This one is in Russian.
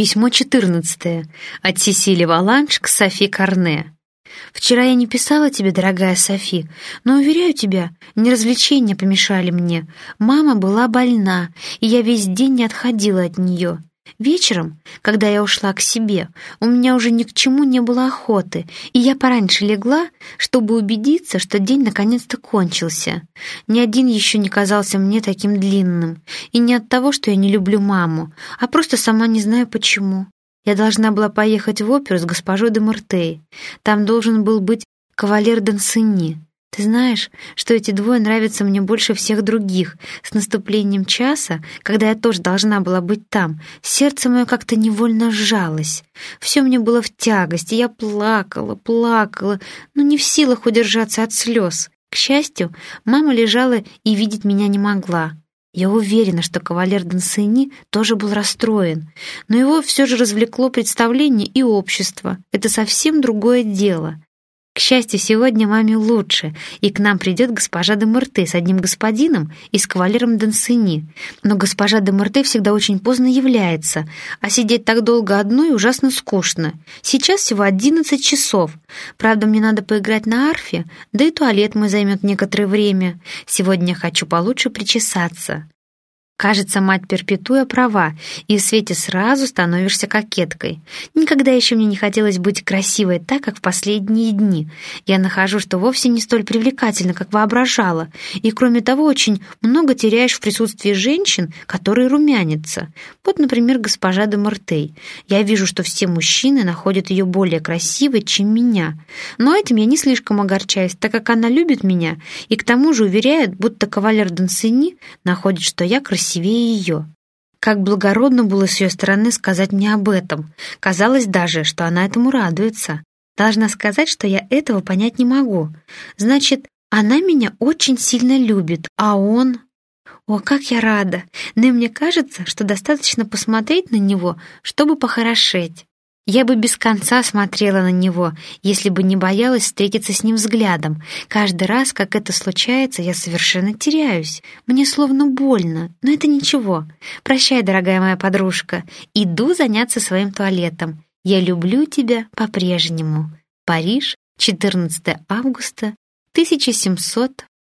Письмо 14 от Сесили Валанш к Софи Карне. «Вчера я не писала тебе, дорогая Софи, но, уверяю тебя, не развлечения помешали мне. Мама была больна, и я весь день не отходила от нее. Вечером, когда я ушла к себе, у меня уже ни к чему не было охоты, и я пораньше легла, чтобы убедиться, что день наконец-то кончился. Ни один еще не казался мне таким длинным, и не от того, что я не люблю маму, а просто сама не знаю почему. Я должна была поехать в оперу с госпожой де Мартей. Там должен был быть кавалер Дансини. Ты знаешь, что эти двое нравятся мне больше всех других. С наступлением часа, когда я тоже должна была быть там, сердце мое как-то невольно сжалось. Все мне было в тягости, я плакала, плакала, но не в силах удержаться от слез. К счастью, мама лежала и видеть меня не могла. Я уверена, что кавалер Дансини тоже был расстроен, но его все же развлекло представление и общество. Это совсем другое дело. Счастью, сегодня маме лучше, и к нам придет госпожа де Морте с одним господином и с кавалером Дансини. Но госпожа де Морте всегда очень поздно является, а сидеть так долго одной ужасно скучно. Сейчас всего одиннадцать часов. Правда, мне надо поиграть на арфе, да и туалет мой займет некоторое время. Сегодня хочу получше причесаться. Кажется, мать Перпетуя права, и в свете сразу становишься кокеткой. Никогда еще мне не хотелось быть красивой так, как в последние дни. Я нахожу, что вовсе не столь привлекательно, как воображала, и, кроме того, очень много теряешь в присутствии женщин, которые румянятся. Вот, например, госпожа де Мартей. Я вижу, что все мужчины находят ее более красивой, чем меня. Но этим я не слишком огорчаюсь, так как она любит меня, и к тому же уверяет, будто кавалер Дансини находит, что я красивая красивее ее. Как благородно было с ее стороны сказать мне об этом. Казалось даже, что она этому радуется. Должна сказать, что я этого понять не могу. Значит, она меня очень сильно любит, а он... О, как я рада! Но мне кажется, что достаточно посмотреть на него, чтобы похорошеть. Я бы без конца смотрела на него, если бы не боялась встретиться с ним взглядом. Каждый раз, как это случается, я совершенно теряюсь. Мне словно больно, но это ничего. Прощай, дорогая моя подружка. Иду заняться своим туалетом. Я люблю тебя по-прежнему. Париж, 14 августа 1700